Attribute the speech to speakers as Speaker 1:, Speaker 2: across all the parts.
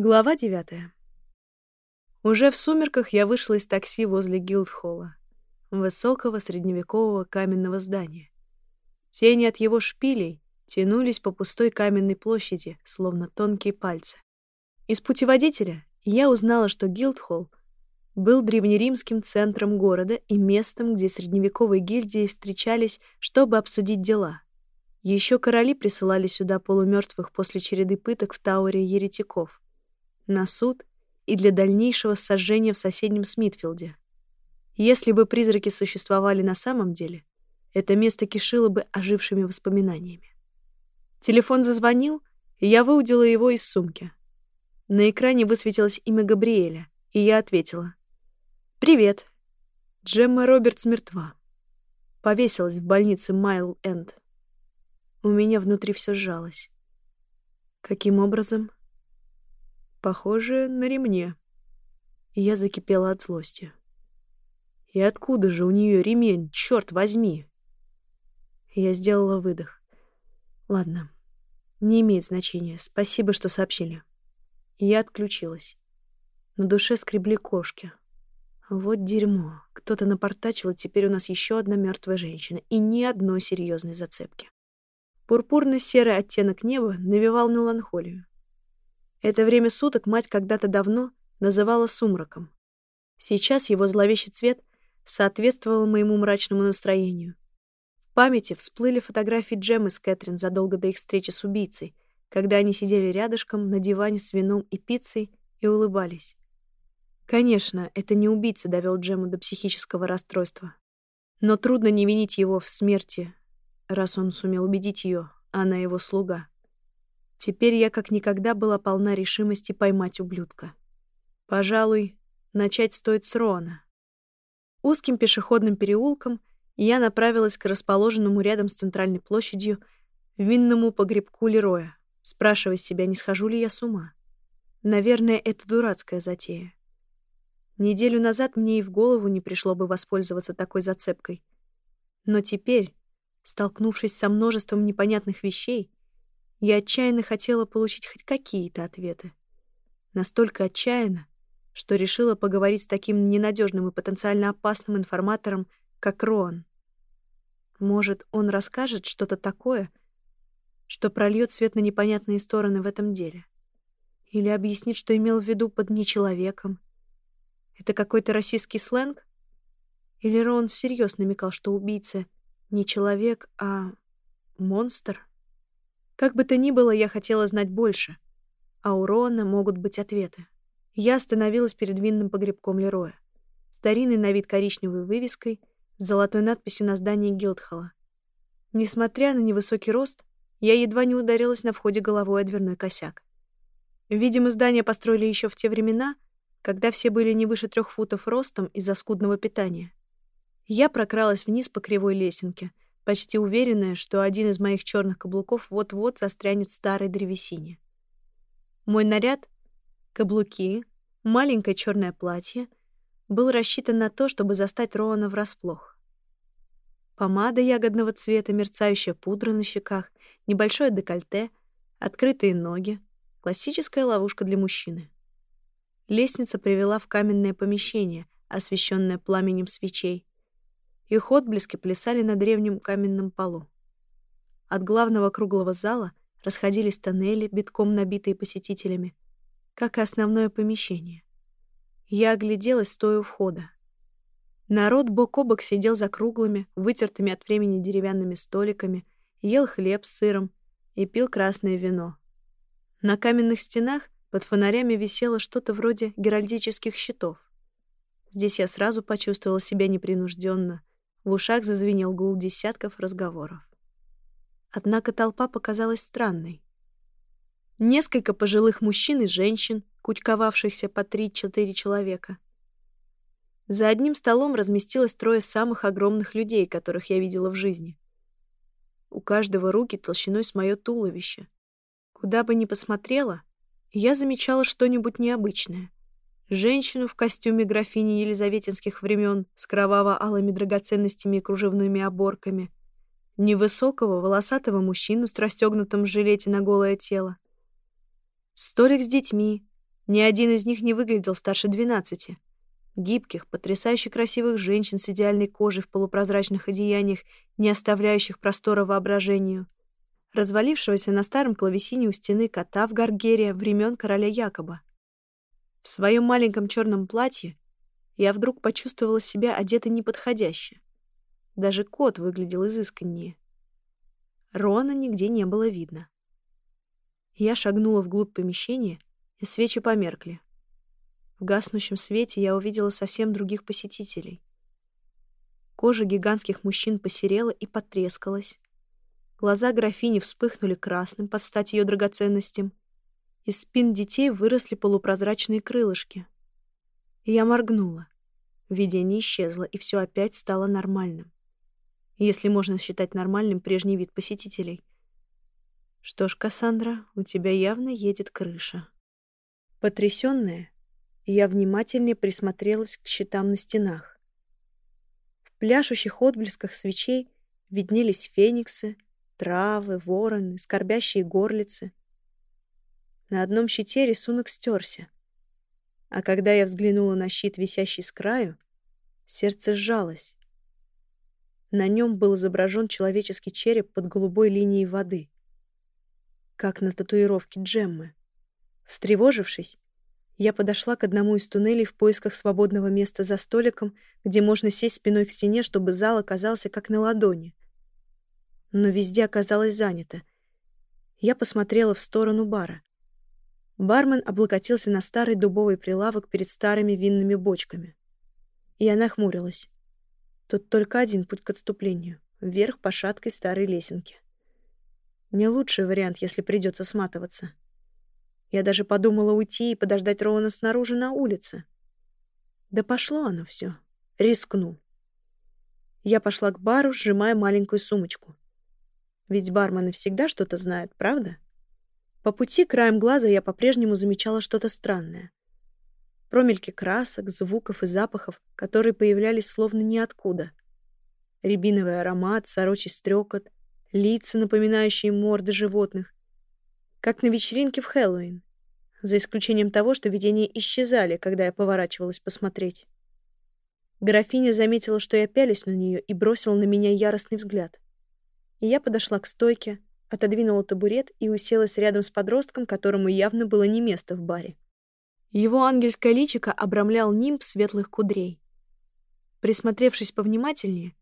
Speaker 1: Глава девятая. Уже в сумерках я вышла из такси возле Гилдхолла, высокого средневекового каменного здания. Тени от его шпилей тянулись по пустой каменной площади, словно тонкие пальцы. Из путеводителя я узнала, что Гилдхолл был древнеримским центром города и местом, где средневековые гильдии встречались, чтобы обсудить дела. Еще короли присылали сюда полумертвых после череды пыток в Тауре еретиков. На суд и для дальнейшего сожжения в соседнем Смитфилде. Если бы призраки существовали на самом деле, это место кишило бы ожившими воспоминаниями. Телефон зазвонил, и я выудила его из сумки. На экране высветилось имя Габриэля, и я ответила. «Привет. Джемма Робертс мертва. Повесилась в больнице Майл-Энд. У меня внутри все сжалось. Каким образом? Похоже, на ремне. Я закипела от злости. И откуда же у нее ремень, черт возьми? Я сделала выдох. Ладно, не имеет значения. Спасибо, что сообщили. Я отключилась. На душе скребли кошки. Вот дерьмо. Кто-то напортачил, и теперь у нас еще одна мертвая женщина. И ни одной серьезной зацепки. Пурпурно-серый оттенок неба навевал меланхолию. Это время суток мать когда-то давно называла сумраком. Сейчас его зловещий цвет соответствовал моему мрачному настроению. В памяти всплыли фотографии Джемы с Кэтрин задолго до их встречи с убийцей, когда они сидели рядышком на диване с вином и пиццей и улыбались. Конечно, это не убийца довел Джему до психического расстройства. Но трудно не винить его в смерти, раз он сумел убедить ее, а она его слуга. Теперь я как никогда была полна решимости поймать ублюдка. Пожалуй, начать стоит с Роана. Узким пешеходным переулком я направилась к расположенному рядом с центральной площадью винному погребку Лероя, спрашивая себя, не схожу ли я с ума. Наверное, это дурацкая затея. Неделю назад мне и в голову не пришло бы воспользоваться такой зацепкой. Но теперь, столкнувшись со множеством непонятных вещей, я отчаянно хотела получить хоть какие-то ответы. Настолько отчаянно, что решила поговорить с таким ненадежным и потенциально опасным информатором, как Роан. Может, он расскажет что-то такое, что прольет свет на непонятные стороны в этом деле. Или объяснит, что имел в виду под нечеловеком, это какой-то российский сленг? Или Рон всерьез намекал, что убийца не человек, а монстр? Как бы то ни было, я хотела знать больше. А у Рона могут быть ответы. Я остановилась перед винным погребком Лероя. Старинный на вид коричневой вывеской с золотой надписью на здании Гилдхолла. Несмотря на невысокий рост, я едва не ударилась на входе головой о дверной косяк. Видимо, здание построили еще в те времена — когда все были не выше трех футов ростом из-за скудного питания. Я прокралась вниз по кривой лесенке, почти уверенная, что один из моих черных каблуков вот-вот застрянет в старой древесине. Мой наряд, каблуки, маленькое черное платье был рассчитан на то, чтобы застать Роана врасплох. Помада ягодного цвета, мерцающая пудра на щеках, небольшое декольте, открытые ноги — классическая ловушка для мужчины. Лестница привела в каменное помещение, освещенное пламенем свечей. Их отблески плясали на древнем каменном полу. От главного круглого зала расходились тоннели, битком набитые посетителями, как и основное помещение. Я огляделась, стоя у входа. Народ бок о бок сидел за круглыми, вытертыми от времени деревянными столиками, ел хлеб с сыром и пил красное вино. На каменных стенах под фонарями висело что-то вроде геральдических щитов. Здесь я сразу почувствовала себя непринужденно. В ушах зазвенел гул десятков разговоров. Однако толпа показалась странной. Несколько пожилых мужчин и женщин, кучковавшихся по три-четыре человека. За одним столом разместилось трое самых огромных людей, которых я видела в жизни. У каждого руки толщиной с мое туловище. Куда бы ни посмотрела, я замечала что-нибудь необычное. Женщину в костюме графини елизаветинских времен с кроваво-алыми драгоценностями и кружевными оборками. Невысокого, волосатого мужчину с расстегнутым жилете на голое тело. Столик с детьми, Ни один из них не выглядел старше двенадцати. Гибких, потрясающе красивых женщин с идеальной кожей в полупрозрачных одеяниях, не оставляющих простора воображению. Развалившегося на старом клавесине у стены кота в Гаргере времен короля Якоба. В своем маленьком черном платье я вдруг почувствовала себя одетой неподходяще. Даже кот выглядел изысканнее. Рона нигде не было видно. Я шагнула вглубь помещения, и свечи померкли. В гаснущем свете я увидела совсем других посетителей. Кожа гигантских мужчин посерела и потрескалась. Глаза графини вспыхнули красным под стать ее драгоценностям. Из спин детей выросли полупрозрачные крылышки. Я моргнула. Видение исчезло, и все опять стало нормальным. Если можно считать нормальным прежний вид посетителей. Что ж, Кассандра, у тебя явно едет крыша. Потрясённая, я внимательнее присмотрелась к щитам на стенах. В пляшущих отблесках свечей виднелись фениксы, травы, вороны, скорбящие горлицы. На одном щите рисунок стерся. А когда я взглянула на щит, висящий с краю, сердце сжалось. На нем был изображен человеческий череп под голубой линией воды, как на татуировке Джеммы. Встревожившись, я подошла к одному из туннелей в поисках свободного места за столиком, где можно сесть спиной к стене, чтобы зал оказался как на ладони. Но везде оказалось занято. Я посмотрела в сторону бара. Бармен облокотился на старый дубовый прилавок перед старыми винными бочками. И я нахмурилась. Тут только один путь к отступлению — вверх по шаткой старой лесенке. Не лучший вариант, если придется сматываться. Я даже подумала уйти и подождать Роуна снаружи на улице. Да пошло оно все. Рискну. Я пошла к бару, сжимая маленькую сумочку. Ведь бармены всегда что-то знают, правда? По пути краем глаза я по-прежнему замечала что-то странное. Промельки красок, звуков и запахов, которые появлялись словно ниоткуда. Рябиновый аромат, сорочий стрекот, лица, напоминающие морды животных, как на вечеринке в Хэллоуин. За исключением того, что видения исчезали, когда я поворачивалась посмотреть. Графиня заметила, что я пялюсь на нее и бросила на меня яростный взгляд. И я подошла к стойке, отодвинула табурет и уселась рядом с подростком, которому явно было не место в баре. Его ангельское личико обрамлял нимб светлых кудрей. Присмотревшись повнимательнее,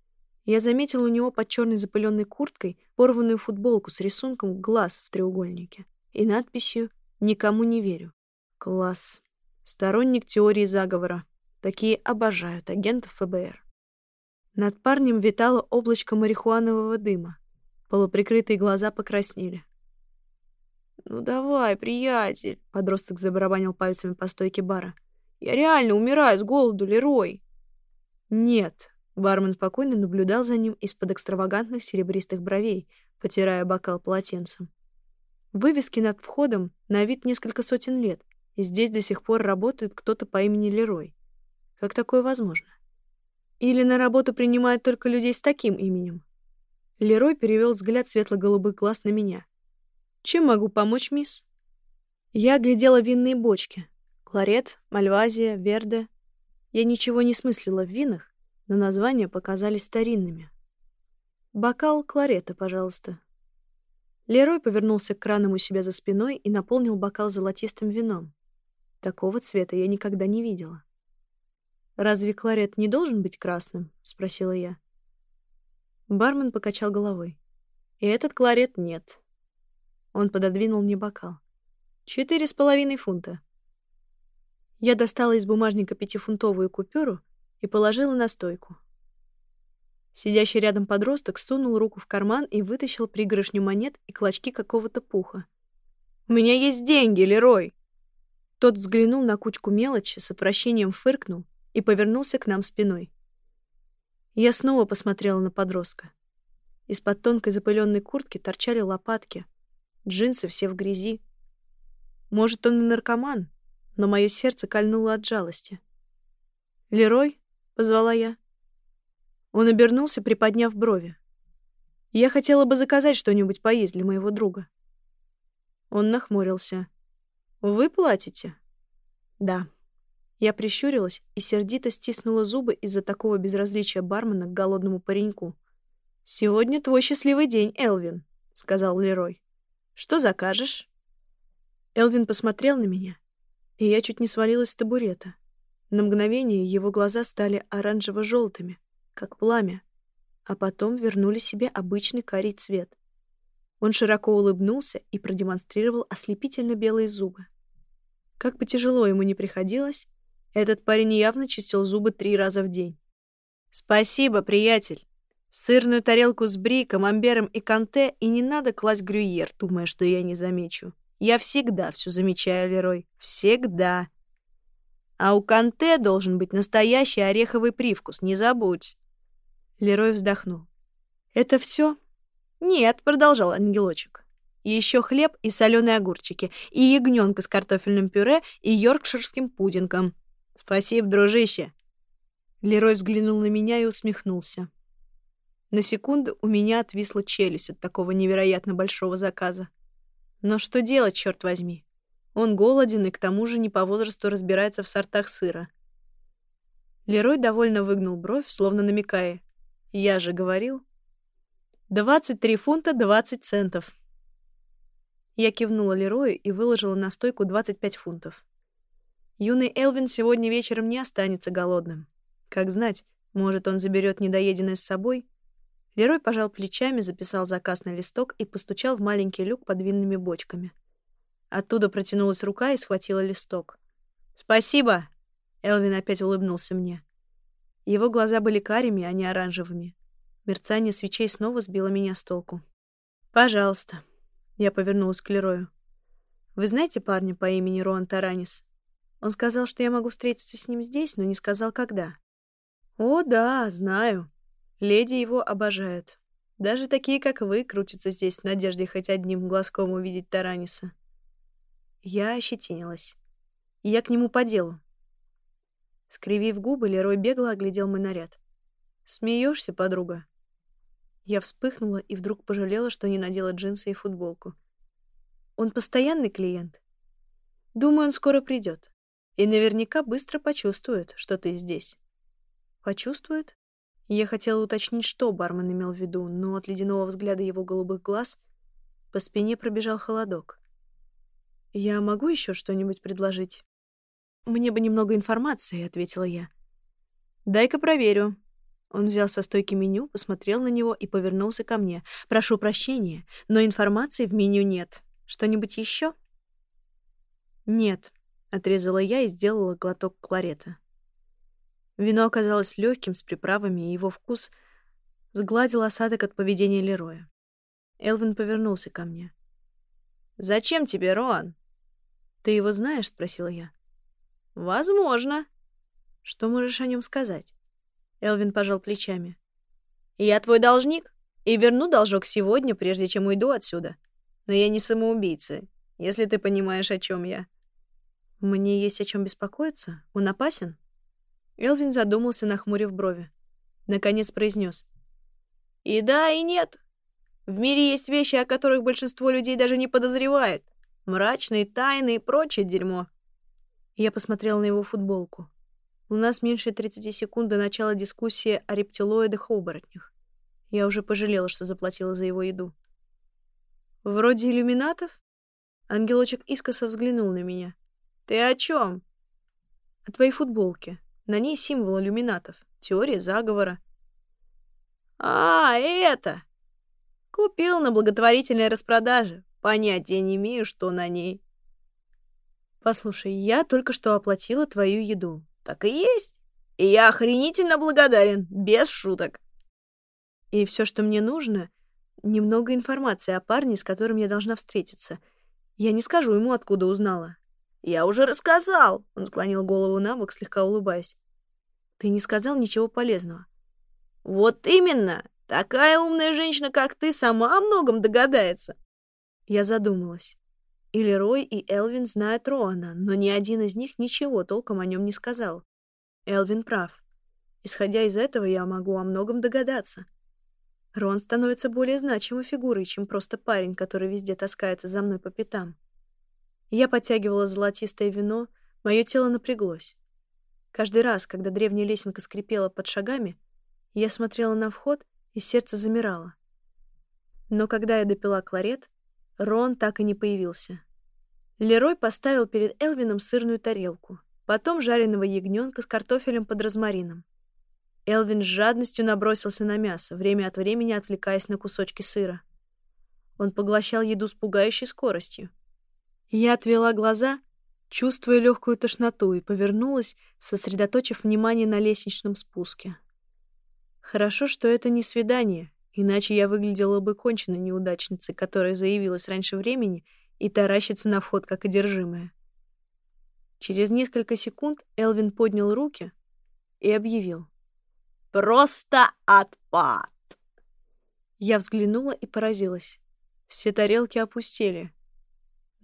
Speaker 1: я заметил у него под черной запыленной курткой порванную футболку с рисунком глаз в треугольнике и надписью «Никому не верю». Класс. Сторонник теории заговора. Такие обожают агентов ФБР. Над парнем витало облачко марихуанового дыма. Полуприкрытые глаза покраснели. «Ну давай, приятель!» — подросток забарабанил пальцами по стойке бара. «Я реально умираю с голоду, Лерой!» «Нет!» Бармен спокойно наблюдал за ним из-под экстравагантных серебристых бровей, потирая бокал полотенцем. Вывески над входом на вид несколько сотен лет, и здесь до сих пор работает кто-то по имени Лерой. Как такое возможно? Или на работу принимают только людей с таким именем? Лерой перевел взгляд светло-голубых глаз на меня. «Чем могу помочь, мисс?» Я глядела винные бочки. Кларет, Мальвазия, Верде. Я ничего не смыслила в винах, но названия показались старинными. «Бокал кларета, пожалуйста». Лерой повернулся к кранам у себя за спиной и наполнил бокал золотистым вином. Такого цвета я никогда не видела. «Разве кларет не должен быть красным?» — спросила я. Бармен покачал головой. «И этот кларет нет». Он пододвинул мне бокал. «Четыре с половиной фунта». Я достала из бумажника пятифунтовую купюру и положила на стойку. Сидящий рядом подросток сунул руку в карман и вытащил пригоршню монет и клочки какого-то пуха. «У меня есть деньги, Лерой!» Тот взглянул на кучку мелочи, с отвращением фыркнул и повернулся к нам спиной. Я снова посмотрела на подростка. Из-под тонкой запыленной куртки торчали лопатки, джинсы все в грязи. Может, он и наркоман, но мое сердце кольнуло от жалости. «Лерой?» позвала я. Он обернулся, приподняв брови. Я хотела бы заказать что-нибудь поесть для моего друга. Он нахмурился. Вы платите? Да. Я прищурилась и сердито стиснула зубы из-за такого безразличия бармена к голодному пареньку. «Сегодня твой счастливый день, Элвин», — сказал Лерой. «Что закажешь?» Элвин посмотрел на меня, и я чуть не свалилась с табурета. На мгновение его глаза стали оранжево-желтыми, как пламя, а потом вернули себе обычный карий цвет. Он широко улыбнулся и продемонстрировал ослепительно белые зубы. Как бы тяжело ему ни приходилось, этот парень явно чистил зубы три раза в день. «Спасибо, приятель. Сырную тарелку с бри, камамбером и канте, и не надо класть грюйер, думая, что я не замечу. Я всегда все замечаю, Лерой. Всегда. А у канте должен быть настоящий ореховый привкус, не забудь». Лерой вздохнул. «Это все? «Нет», — продолжал ангелочек. Еще хлеб и соленые огурчики, и ягненка с картофельным пюре и йоркширским пудингом. Спасибо, дружище. Лерой взглянул на меня и усмехнулся. На секунду у меня отвисла челюсть от такого невероятно большого заказа. Но что делать, черт возьми? Он голоден и к тому же не по возрасту разбирается в сортах сыра. Лерой довольно выгнул бровь, словно намекая. «Я же говорил». «Двадцать три фунта двадцать центов». Я кивнула Лерою и выложила на стойку 25 фунтов. Юный Элвин сегодня вечером не останется голодным. Как знать, может, он заберет недоеденное с собой? Лерой пожал плечами, записал заказ на листок и постучал в маленький люк под винными бочками. Оттуда протянулась рука и схватила листок. «Спасибо!» Элвин опять улыбнулся мне. Его глаза были карими, а не оранжевыми. Мерцание свечей снова сбило меня с толку. «Пожалуйста». Я повернулась к Лерою. «Вы знаете парня по имени Роан Таранис?» Он сказал, что я могу встретиться с ним здесь, но не сказал, когда. «О, да, знаю. Леди его обожают. Даже такие, как вы, крутятся здесь в надежде хоть одним глазком увидеть Тараниса». Я ощетинилась. Я к нему по делу. Скривив губы, Лерой бегло оглядел мой наряд. «Смеешься, подруга?» Я вспыхнула и вдруг пожалела, что не надела джинсы и футболку. Он постоянный клиент. Думаю, он скоро придет. И наверняка быстро почувствует, что ты здесь. Почувствует? Я хотела уточнить, что бармен имел в виду, но от ледяного взгляда его голубых глаз по спине пробежал холодок. «Я могу еще что-нибудь предложить?» «Мне бы немного информации», — ответила я. «Дай-ка проверю», он взял со стойки меню, посмотрел на него и повернулся ко мне. «Прошу прощения, но информации в меню нет. Что-нибудь еще?» «Нет», — отрезала я и сделала глоток кларета. Вино оказалось легким, с приправами, и его вкус сгладил осадок от поведения Лероя. Элвин повернулся ко мне. «Зачем тебе, Роан?» «Ты его знаешь?» — спросила я. «Возможно». «Что можешь о нем сказать?» Элвин пожал плечами. «Я твой должник и верну должок сегодня, прежде чем уйду отсюда. Но я не самоубийца, если ты понимаешь, о чем я». «Мне есть о чем беспокоиться? Он опасен?» Элвин задумался, нахмурив брови. Наконец произнес. «И да, и нет. В мире есть вещи, о которых большинство людей даже не подозревает. Мрачные тайны и прочее дерьмо». Я посмотрел на его футболку. У нас меньше 30 секунд до начала дискуссии о рептилоидах-оборотнях. Я уже пожалела, что заплатила за его еду. «Вроде иллюминатов?» Ангелочек искоса взглянул на меня. «Ты о чем? «О твоей футболке. На ней символ иллюминатов. Теория заговора». «А, это!» «Купил на благотворительной распродаже. Понятия не имею, что на ней». «Послушай, я только что оплатила твою еду. Так и есть. И я охренительно благодарен, без шуток. И все, что мне нужно, немного информации о парне, с которым я должна встретиться. Я не скажу ему, откуда узнала. Я уже рассказал, он склонил голову на бок, слегка улыбаясь. Ты не сказал ничего полезного. Вот именно. Такая умная женщина, как ты, сама о многом догадается. Я задумалась. И Лерой, и Элвин знают Роана, но ни один из них ничего толком о нем не сказал. Элвин прав. Исходя из этого, я могу о многом догадаться. Рон становится более значимой фигурой, чем просто парень, который везде таскается за мной по пятам. Я подтягивала золотистое вино, Мое тело напряглось. Каждый раз, когда древняя лесенка скрипела под шагами, я смотрела на вход, и сердце замирало. Но когда я допила кларет, Рон так и не появился. Лерой поставил перед Элвином сырную тарелку, потом жареного ягненка с картофелем под розмарином. Элвин с жадностью набросился на мясо, время от времени отвлекаясь на кусочки сыра. Он поглощал еду с пугающей скоростью. Я отвела глаза, чувствуя легкую тошноту, и повернулась, сосредоточив внимание на лестничном спуске. Хорошо, что это не свидание, иначе я выглядела бы конченной неудачницей, которая заявилась раньше времени и таращится на вход как одержимая. Через несколько секунд Элвин поднял руки и объявил. «Просто отпад!» Я взглянула и поразилась. Все тарелки опустели.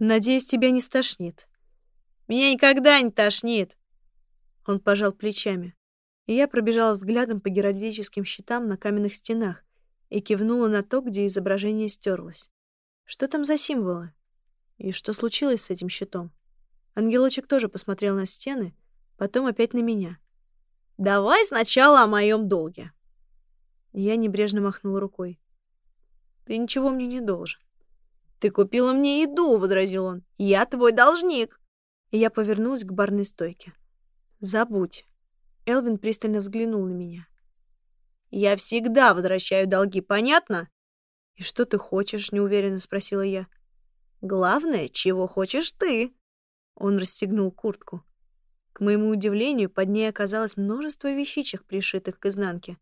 Speaker 1: «Надеюсь, тебя не стошнит». «Меня никогда не тошнит!» Он пожал плечами. И я пробежала взглядом по геральдическим щитам на каменных стенах и кивнула на то, где изображение стерлось. Что там за символы? И что случилось с этим щитом? Ангелочек тоже посмотрел на стены, потом опять на меня. «Давай сначала о моем долге». Я небрежно махнула рукой. «Ты ничего мне не должен». «Ты купила мне еду», — возразил он. «Я твой должник». Я повернулась к барной стойке. «Забудь». Элвин пристально взглянул на меня. «Я всегда возвращаю долги, понятно?» «И что ты хочешь?» — неуверенно спросила я. «Главное, чего хочешь ты?» Он расстегнул куртку. К моему удивлению, под ней оказалось множество вещичек, пришитых к изнанке.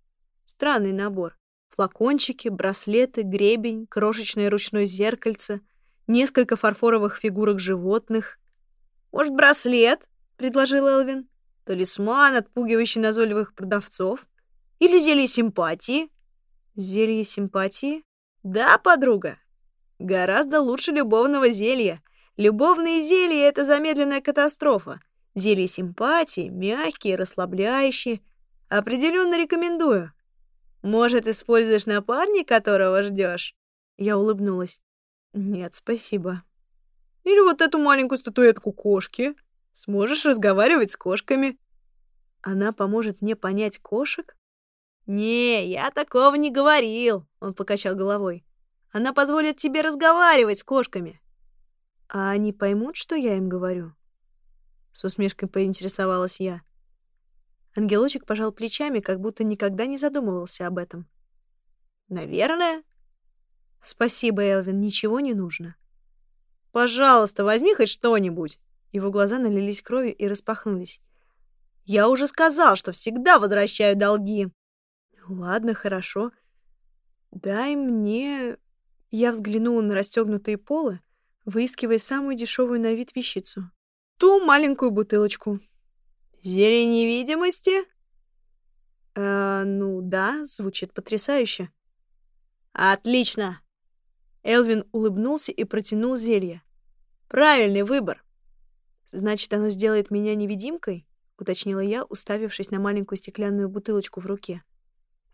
Speaker 1: Странный набор. Флакончики, браслеты, гребень, крошечное ручное зеркальце, несколько фарфоровых фигурок животных. «Может, браслет?» — предложил Элвин. «Талисман, отпугивающий назойливых продавцов? Или зелье симпатии?» «Зелье симпатии?» «Да, подруга. Гораздо лучше любовного зелья. Любовные зелья — это замедленная катастрофа. Зелье симпатии, мягкие, расслабляющие. Определенно рекомендую. Может, используешь напарник, которого ждешь? Я улыбнулась. Нет, спасибо. Или вот эту маленькую статуэтку кошки. Сможешь разговаривать с кошками. Она поможет мне понять кошек? Не, я такого не говорил, он покачал головой. Она позволит тебе разговаривать с кошками. А они поймут, что я им говорю? С усмешкой поинтересовалась я. Ангелочек пожал плечами, как будто никогда не задумывался об этом. Наверное. Спасибо, Элвин, ничего не нужно. Пожалуйста, возьми хоть что-нибудь. Его глаза налились кровью и распахнулись. Я уже сказал, что всегда возвращаю долги. Ладно, хорошо. Дай мне я взглянула на расстегнутые полы, выискивая самую дешевую на вид вещицу. Ту маленькую бутылочку. «Зелье невидимости?» «Э, ну да, звучит потрясающе». «Отлично!» Элвин улыбнулся и протянул зелье. «Правильный выбор!» «Значит, оно сделает меня невидимкой?» — уточнила я, уставившись на маленькую стеклянную бутылочку в руке.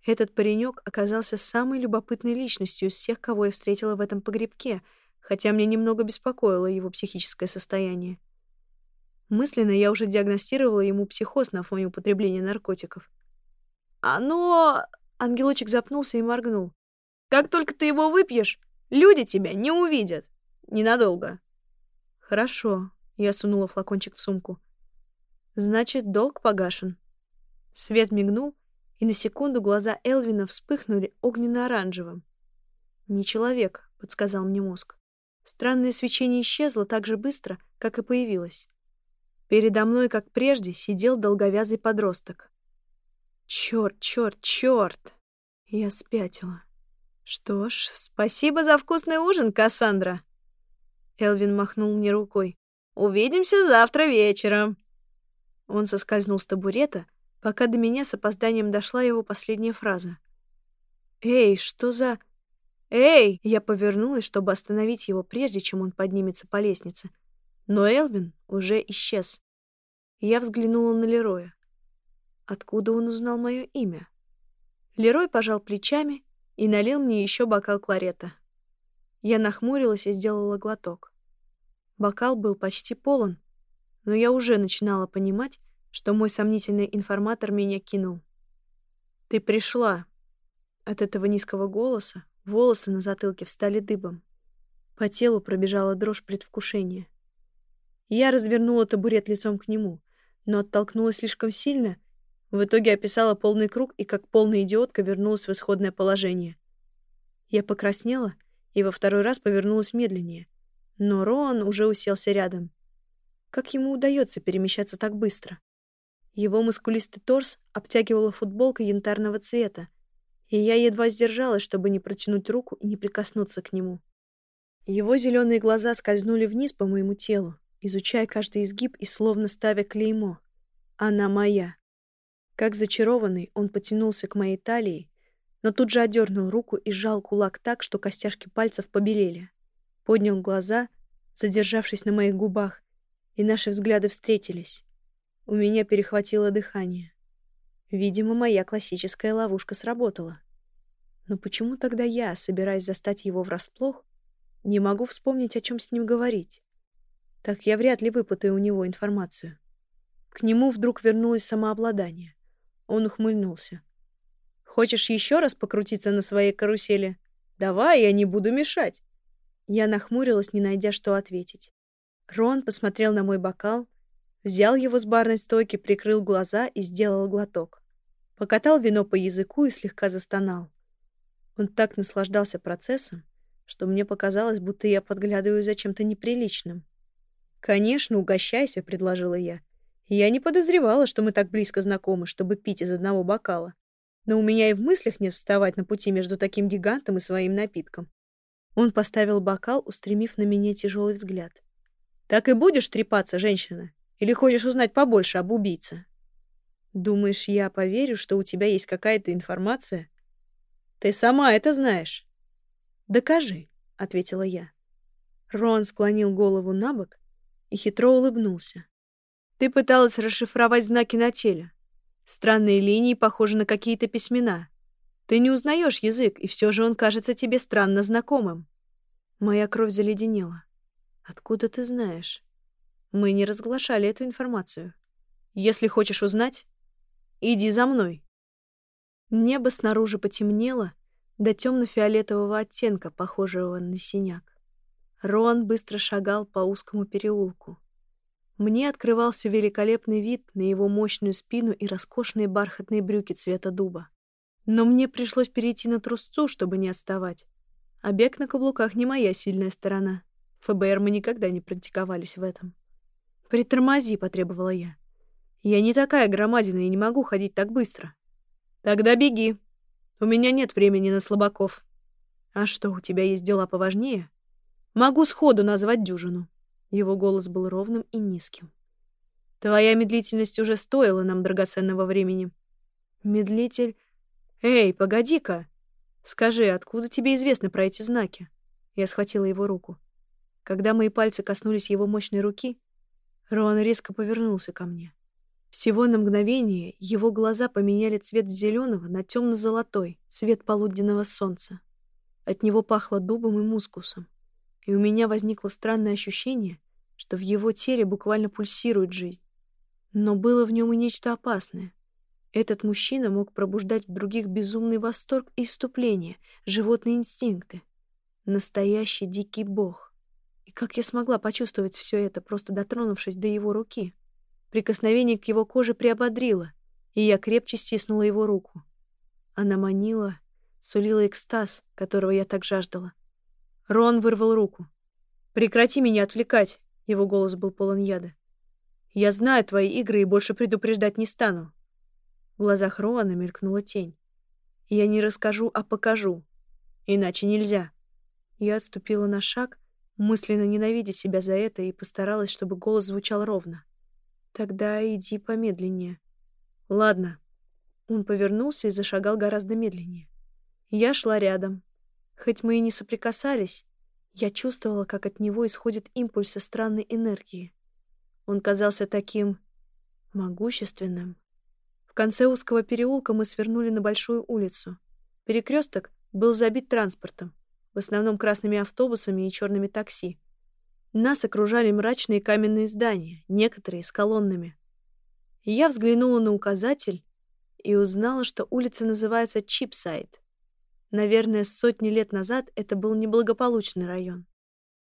Speaker 1: Этот паренек оказался самой любопытной личностью из всех, кого я встретила в этом погребке, хотя мне немного беспокоило его психическое состояние. Мысленно я уже диагностировала ему психоз на фоне употребления наркотиков. «Оно...» — ангелочек запнулся и моргнул. «Как только ты его выпьешь, люди тебя не увидят. Ненадолго». «Хорошо», — я сунула флакончик в сумку. «Значит, долг погашен». Свет мигнул, и на секунду глаза Элвина вспыхнули огненно-оранжевым. «Не человек», — подсказал мне мозг. Странное свечение исчезло так же быстро, как и появилось. Передо мной, как прежде, сидел долговязый подросток. Черт, черт, черт! Я спятила. Что ж, спасибо за вкусный ужин, Кассандра. Элвин махнул мне рукой. Увидимся завтра вечером. Он соскользнул с табурета, пока до меня с опозданием дошла его последняя фраза. «Эй, что за...» «Эй!» Я повернулась, чтобы остановить его, прежде чем он поднимется по лестнице. Но Элвин уже исчез. Я взглянула на Лероя. Откуда он узнал мое имя? Лерой пожал плечами и налил мне еще бокал кларета. Я нахмурилась и сделала глоток. Бокал был почти полон, но я уже начинала понимать, что мой сомнительный информатор меня кинул. «Ты пришла!» От этого низкого голоса волосы на затылке встали дыбом. По телу пробежала дрожь предвкушения. Я развернула табурет лицом к нему, но оттолкнулась слишком сильно, в итоге описала полный круг и как полная идиотка вернулась в исходное положение. Я покраснела и во второй раз повернулась медленнее, но Роан уже уселся рядом. Как ему удается перемещаться так быстро? Его мускулистый торс обтягивала футболка янтарного цвета, и я едва сдержалась, чтобы не протянуть руку и не прикоснуться к нему. Его зеленые глаза скользнули вниз по моему телу, изучая каждый изгиб и словно ставя клеймо. Она моя. Как зачарованный, он потянулся к моей талии, но тут же одернул руку и сжал кулак так, что костяшки пальцев побелели. Поднял глаза, задержавшись на моих губах, и наши взгляды встретились. У меня перехватило дыхание. Видимо, моя классическая ловушка сработала. Но почему тогда я, собираясь застать его врасплох, не могу вспомнить, о чем с ним говорить? Так я вряд ли выпытаю у него информацию. К нему вдруг вернулось самообладание. Он ухмыльнулся. «Хочешь еще раз покрутиться на своей карусели? Давай, я не буду мешать!» Я нахмурилась, не найдя, что ответить. Рон посмотрел на мой бокал, взял его с барной стойки, прикрыл глаза и сделал глоток. Покатал вино по языку и слегка застонал. Он так наслаждался процессом, что мне показалось, будто я подглядываю за чем-то неприличным. «Конечно, угощайся», — предложила я. Я не подозревала, что мы так близко знакомы, чтобы пить из одного бокала. Но у меня и в мыслях нет вставать на пути между таким гигантом и своим напитком. Он поставил бокал, устремив на меня тяжелый взгляд. «Так и будешь трепаться, женщина? Или хочешь узнать побольше об убийце?» «Думаешь, я поверю, что у тебя есть какая-то информация?» «Ты сама это знаешь». «Докажи», — ответила я. Рон склонил голову на бок и хитро улыбнулся. «Ты пыталась расшифровать знаки на теле. Странные линии похожи на какие-то письмена. Ты не узнаешь язык, и все же он кажется тебе странно знакомым». Моя кровь заледенела. «Откуда ты знаешь?» «Мы не разглашали эту информацию. Если хочешь узнать, иди за мной». Небо снаружи потемнело до темно-фиолетового оттенка, похожего на синяк. Рон быстро шагал по узкому переулку. Мне открывался великолепный вид на его мощную спину и роскошные бархатные брюки цвета дуба. Но мне пришлось перейти на трусцу, чтобы не отставать. А бег на каблуках не моя сильная сторона. ФБР мы никогда не практиковались в этом. «Притормози», — потребовала я. «Я не такая громадина и не могу ходить так быстро». «Тогда беги. У меня нет времени на слабаков». «А что, у тебя есть дела поважнее?» Могу сходу назвать дюжину. Его голос был ровным и низким. Твоя медлительность уже стоила нам драгоценного времени. Медлитель... Эй, погоди-ка! Скажи, откуда тебе известно про эти знаки? Я схватила его руку. Когда мои пальцы коснулись его мощной руки, Роан резко повернулся ко мне. Всего на мгновение его глаза поменяли цвет зеленого на темно-золотой, цвет полуденного солнца. От него пахло дубом и мускусом и у меня возникло странное ощущение, что в его теле буквально пульсирует жизнь. Но было в нем и нечто опасное. Этот мужчина мог пробуждать в других безумный восторг и иступление, животные инстинкты. Настоящий дикий бог. И как я смогла почувствовать все это, просто дотронувшись до его руки? Прикосновение к его коже приободрило, и я крепче стиснула его руку. Она манила, сулила экстаз, которого я так жаждала. Рон вырвал руку. «Прекрати меня отвлекать!» Его голос был полон яда. «Я знаю твои игры и больше предупреждать не стану». В глазах Роана мелькнула тень. «Я не расскажу, а покажу. Иначе нельзя». Я отступила на шаг, мысленно ненавидя себя за это, и постаралась, чтобы голос звучал ровно. «Тогда иди помедленнее». «Ладно». Он повернулся и зашагал гораздо медленнее. Я шла рядом, Хоть мы и не соприкасались, я чувствовала, как от него исходит импульс странной энергии. Он казался таким... могущественным. В конце узкого переулка мы свернули на большую улицу. Перекресток был забит транспортом, в основном красными автобусами и черными такси. Нас окружали мрачные каменные здания, некоторые с колоннами. Я взглянула на указатель и узнала, что улица называется Чипсайд. Наверное, сотни лет назад это был неблагополучный район.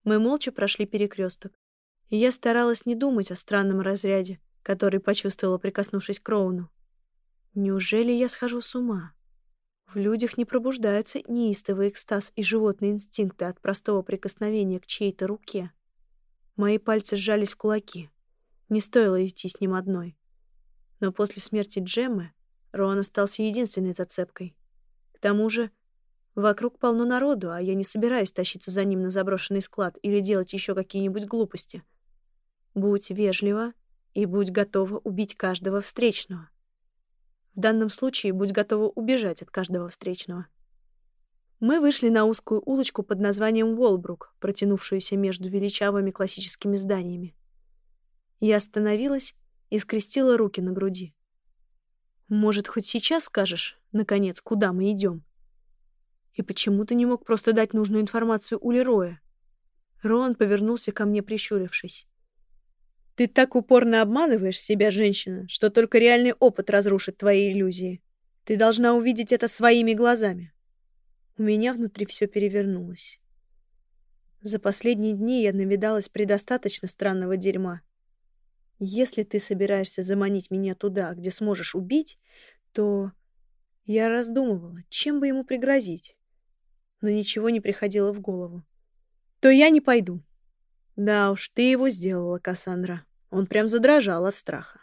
Speaker 1: Мы молча прошли перекресток, и я старалась не думать о странном разряде, который почувствовала, прикоснувшись к Роуну. Неужели я схожу с ума? В людях не пробуждается неистовый экстаз и животные инстинкты от простого прикосновения к чьей-то руке. Мои пальцы сжались в кулаки. Не стоило идти с ним одной. Но после смерти Джеммы Роан остался единственной зацепкой. Тому же, вокруг полно народу, а я не собираюсь тащиться за ним на заброшенный склад или делать еще какие-нибудь глупости. Будь вежлива и будь готова убить каждого встречного. В данном случае будь готова убежать от каждого встречного. Мы вышли на узкую улочку под названием Уолбрук, протянувшуюся между величавыми классическими зданиями. Я остановилась и скрестила руки на груди. «Может, хоть сейчас скажешь, наконец, куда мы идем? И почему ты не мог просто дать нужную информацию у Лероя?» Роан повернулся ко мне, прищурившись. Ты так упорно обманываешь себя, женщина, что только реальный опыт разрушит твои иллюзии. Ты должна увидеть это своими глазами. У меня внутри все перевернулось. За последние дни я навидалась предостаточно странного дерьма. Если ты собираешься заманить меня туда, где сможешь убить, то... Я раздумывала, чем бы ему пригрозить. Но ничего не приходило в голову. То я не пойду. Да уж, ты его сделала, Кассандра. Он прям задрожал от страха.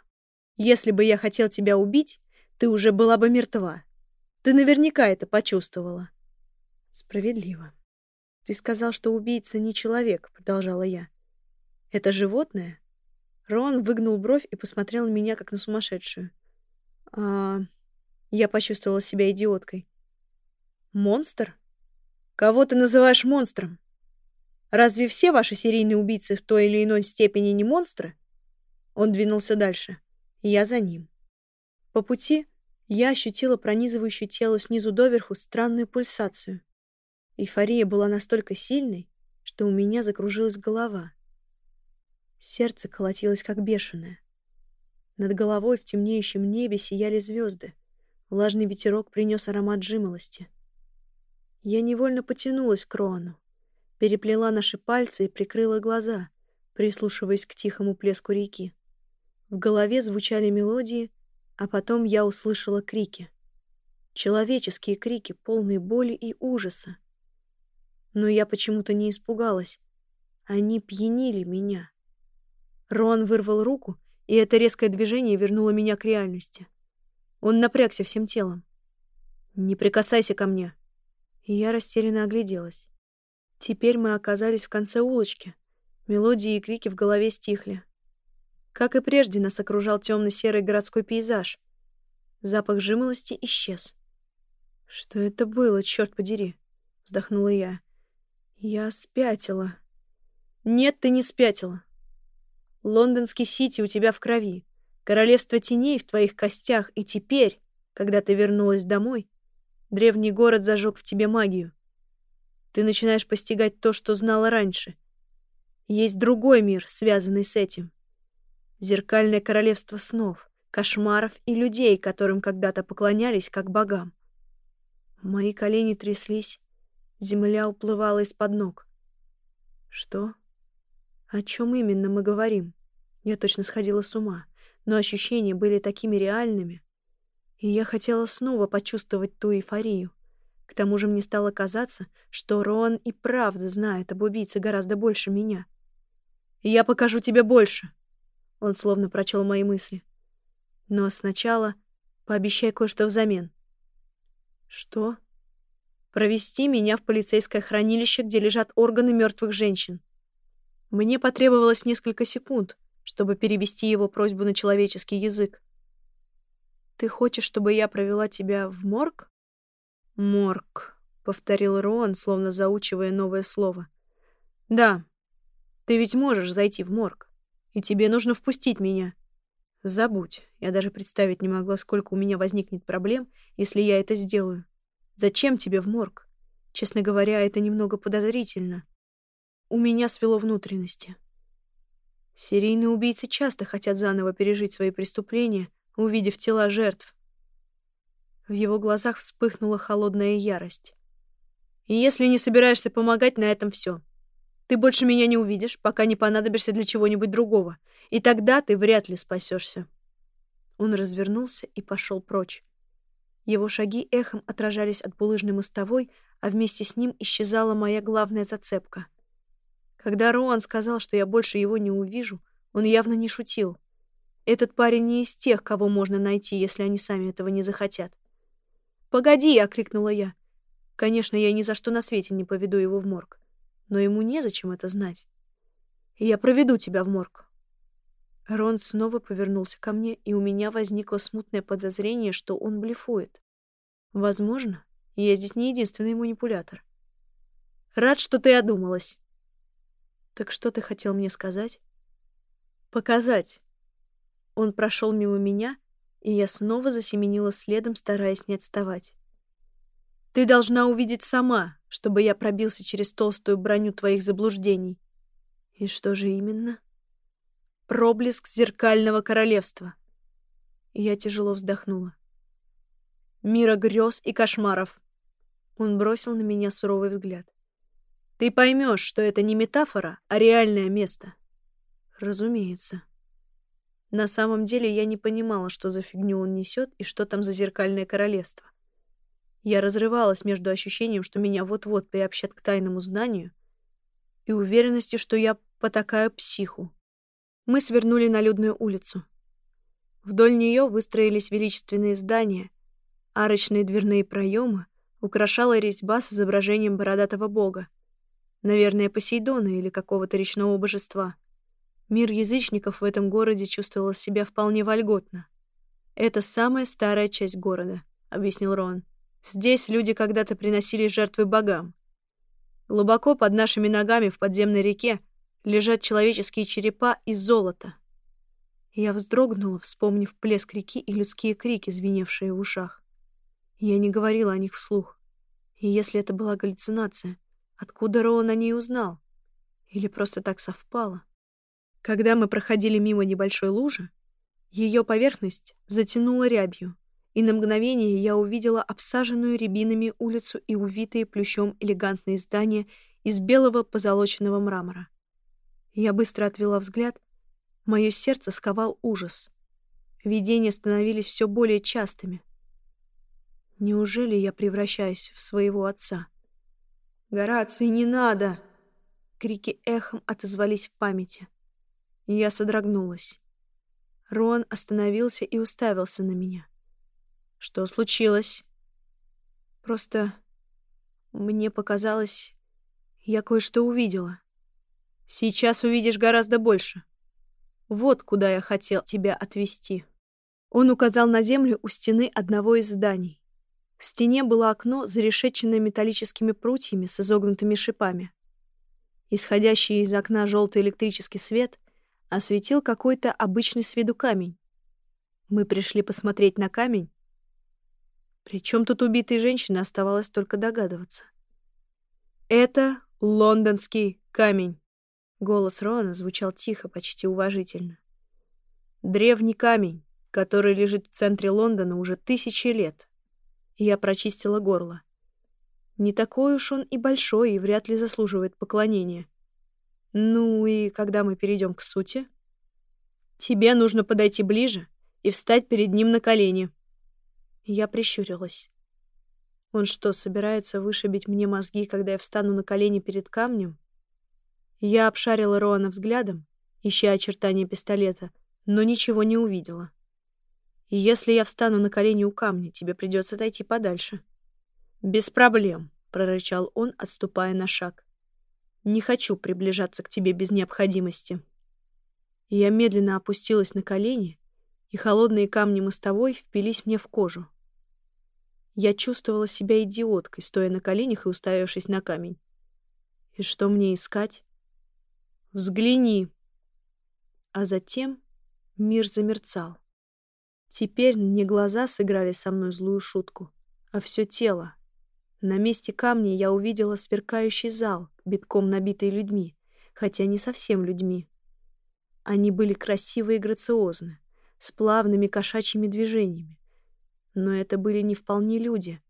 Speaker 1: Если бы я хотел тебя убить, ты уже была бы мертва. Ты наверняка это почувствовала. Справедливо. Ты сказал, что убийца не человек, продолжала я. Это животное? Рон выгнул бровь и посмотрел на меня, как на сумасшедшую. А... Я почувствовала себя идиоткой. Монстр? Кого ты называешь монстром? Разве все ваши серийные убийцы в той или иной степени не монстры? Он двинулся дальше. Я за ним. По пути я ощутила пронизывающую тело снизу доверху странную пульсацию. Эйфория была настолько сильной, что у меня закружилась голова. Сердце колотилось как бешеное. Над головой в темнеющем небе сияли звезды. Влажный ветерок принес аромат жимолости. Я невольно потянулась к Роану переплела наши пальцы и прикрыла глаза, прислушиваясь к тихому плеску реки. В голове звучали мелодии, а потом я услышала крики. Человеческие крики, полные боли и ужаса. Но я почему-то не испугалась. Они пьянили меня. Рон вырвал руку, и это резкое движение вернуло меня к реальности. Он напрягся всем телом. «Не прикасайся ко мне!» Я растерянно огляделась. Теперь мы оказались в конце улочки. Мелодии и крики в голове стихли. Как и прежде, нас окружал темно-серый городской пейзаж. Запах жимолости исчез. «Что это было, черт подери?» — вздохнула я. «Я спятила». «Нет, ты не спятила. Лондонский Сити у тебя в крови. Королевство теней в твоих костях, и теперь, когда ты вернулась домой, древний город зажег в тебе магию. Ты начинаешь постигать то, что знала раньше. Есть другой мир, связанный с этим. Зеркальное королевство снов, кошмаров и людей, которым когда-то поклонялись как богам. Мои колени тряслись, земля уплывала из-под ног. Что? О чем именно мы говорим? Я точно сходила с ума, но ощущения были такими реальными, и я хотела снова почувствовать ту эйфорию. К тому же мне стало казаться, что Рон и правда знает об убийце гораздо больше меня. «Я покажу тебе больше!» Он словно прочел мои мысли. «Но сначала пообещай кое-что взамен». «Что?» «Провести меня в полицейское хранилище, где лежат органы мертвых женщин». Мне потребовалось несколько секунд, чтобы перевести его просьбу на человеческий язык. «Ты хочешь, чтобы я провела тебя в морг?» «Морг», — повторил Роан, словно заучивая новое слово. «Да, ты ведь можешь зайти в морг, и тебе нужно впустить меня». «Забудь, я даже представить не могла, сколько у меня возникнет проблем, если я это сделаю. Зачем тебе в морг? Честно говоря, это немного подозрительно». У меня свело внутренности. Серийные убийцы часто хотят заново пережить свои преступления, увидев тела жертв. В его глазах вспыхнула холодная ярость. И если не собираешься помогать, на этом все. Ты больше меня не увидишь, пока не понадобишься для чего-нибудь другого. И тогда ты вряд ли спасешься. Он развернулся и пошел прочь. Его шаги эхом отражались от булыжной мостовой, а вместе с ним исчезала моя главная зацепка. Когда Роан сказал, что я больше его не увижу, он явно не шутил. Этот парень не из тех, кого можно найти, если они сами этого не захотят. «Погоди!» — окликнула я. Конечно, я ни за что на свете не поведу его в морг. Но ему незачем это знать. я проведу тебя в морг. Рон снова повернулся ко мне, и у меня возникло смутное подозрение, что он блефует. Возможно, я здесь не единственный манипулятор. Рад, что ты одумалась. Так что ты хотел мне сказать? Показать. Он прошел мимо меня, и я снова засеменила следом, стараясь не отставать. Ты должна увидеть сама, чтобы я пробился через толстую броню твоих заблуждений. И что же именно? Проблеск зеркального королевства. Я тяжело вздохнула. Мира грез и кошмаров. Он бросил на меня суровый взгляд. Ты поймешь, что это не метафора, а реальное место. Разумеется. На самом деле я не понимала, что за фигню он несет и что там за зеркальное королевство. Я разрывалась между ощущением, что меня вот-вот приобщат к тайному знанию, и уверенностью, что я потакаю психу. Мы свернули на людную улицу. Вдоль нее выстроились величественные здания, арочные дверные проемы, украшала резьба с изображением бородатого бога. Наверное, Посейдона или какого-то речного божества. Мир язычников в этом городе чувствовал себя вполне вольготно. «Это самая старая часть города», — объяснил Рон. Здесь люди когда-то приносили жертвы богам. Глубоко под нашими ногами в подземной реке лежат человеческие черепа из золота. Я вздрогнула, вспомнив плеск реки и людские крики, звеневшие в ушах. Я не говорила о них вслух. И если это была галлюцинация, откуда Роан о ней узнал? Или просто так совпало? Когда мы проходили мимо небольшой лужи, ее поверхность затянула рябью, и на мгновение я увидела обсаженную рябинами улицу и увитые плющом элегантные здания из белого позолоченного мрамора. Я быстро отвела взгляд. Мое сердце сковал ужас. Видения становились все более частыми. Неужели я превращаюсь в своего отца? «Гораций, не надо!» Крики эхом отозвались в памяти. Я содрогнулась. Рон остановился и уставился на меня. Что случилось? Просто мне показалось, я кое-что увидела. Сейчас увидишь гораздо больше. Вот куда я хотел тебя отвезти. Он указал на землю у стены одного из зданий. В стене было окно, зарешеченное металлическими прутьями с изогнутыми шипами. Исходящий из окна желтый электрический свет осветил какой-то обычный с виду камень. Мы пришли посмотреть на камень, причем тут убитые женщины оставалось только догадываться. «Это лондонский камень!» Голос Рона звучал тихо, почти уважительно. «Древний камень, который лежит в центре Лондона уже тысячи лет». Я прочистила горло. Не такой уж он и большой, и вряд ли заслуживает поклонения. Ну и когда мы перейдем к сути? Тебе нужно подойти ближе и встать перед ним на колени. Я прищурилась. Он что, собирается вышибить мне мозги, когда я встану на колени перед камнем? Я обшарила Роана взглядом, ища очертания пистолета, но ничего не увидела. И если я встану на колени у камня, тебе придется отойти подальше. Без проблем, прорычал он, отступая на шаг. Не хочу приближаться к тебе без необходимости. Я медленно опустилась на колени, и холодные камни мостовой впились мне в кожу. Я чувствовала себя идиоткой, стоя на коленях и уставившись на камень. И что мне искать? Взгляни. А затем мир замерцал. Теперь не глаза сыграли со мной злую шутку, а все тело. На месте камня я увидела сверкающий зал, битком набитый людьми, хотя не совсем людьми. Они были красивы и грациозны, с плавными кошачьими движениями. Но это были не вполне люди.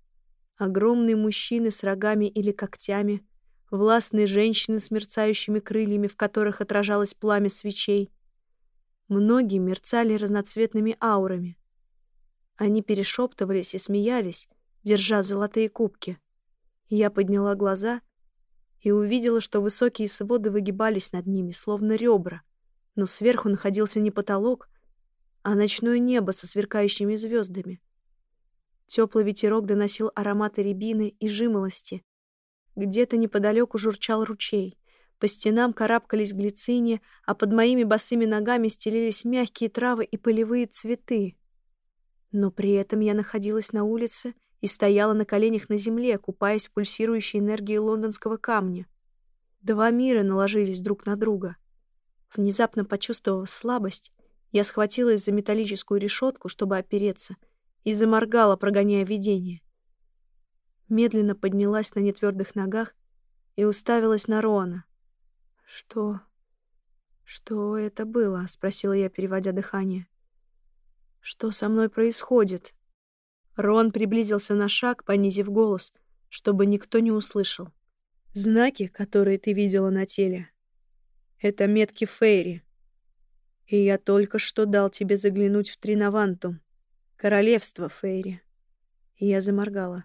Speaker 1: Огромные мужчины с рогами или когтями, властные женщины с мерцающими крыльями, в которых отражалось пламя свечей. Многие мерцали разноцветными аурами. Они перешептывались и смеялись, держа золотые кубки. Я подняла глаза и увидела, что высокие своды выгибались над ними, словно ребра, но сверху находился не потолок, а ночное небо со сверкающими звездами. Теплый ветерок доносил ароматы рябины и жимолости. Где-то неподалеку журчал ручей. По стенам карабкались глицини, а под моими босыми ногами стелились мягкие травы и полевые цветы. Но при этом я находилась на улице и стояла на коленях на земле, купаясь в пульсирующей энергии лондонского камня. Два мира наложились друг на друга. Внезапно почувствовав слабость, я схватилась за металлическую решетку, чтобы опереться, и заморгала, прогоняя видение. Медленно поднялась на нетвердых ногах и уставилась на Роана. «Что... что это было?» — спросила я, переводя дыхание. «Что со мной происходит?» Рон приблизился на шаг, понизив голос, чтобы никто не услышал. «Знаки, которые ты видела на теле, это метки Фейри. И я только что дал тебе заглянуть в Тринавантум, королевство Фейри». И я заморгала.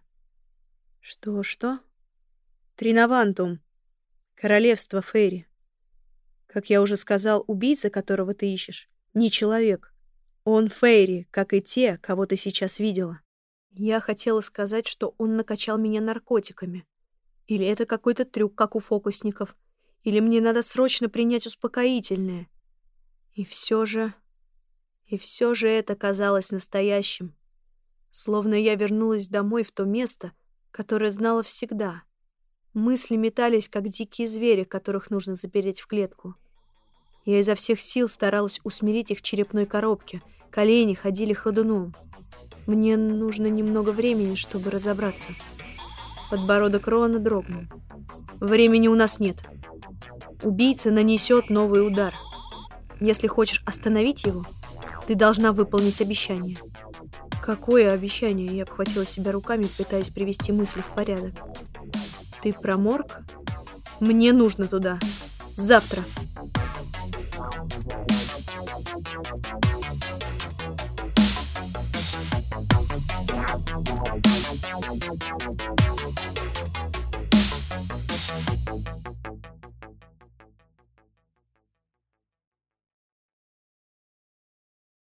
Speaker 1: «Что, что?» «Тринавантум, королевство Фейри. Как я уже сказал, убийца, которого ты ищешь, не человек. Он Фейри, как и те, кого ты сейчас видела». Я хотела сказать, что он накачал меня наркотиками. Или это какой-то трюк, как у фокусников. Или мне надо срочно принять успокоительное. И все же... И все же это казалось настоящим. Словно я вернулась домой в то место, которое знала всегда. Мысли метались, как дикие звери, которых нужно запереть в клетку. Я изо всех сил старалась усмирить их в черепной коробке. Колени ходили ходуном. Мне нужно немного времени, чтобы разобраться. Подбородок Роана дрогнул. Времени у нас нет. Убийца нанесет новый удар. Если хочешь остановить его, ты должна выполнить обещание. Какое обещание? Я обхватила себя руками, пытаясь привести мысли в порядок. Ты про морг? Мне нужно туда. Завтра.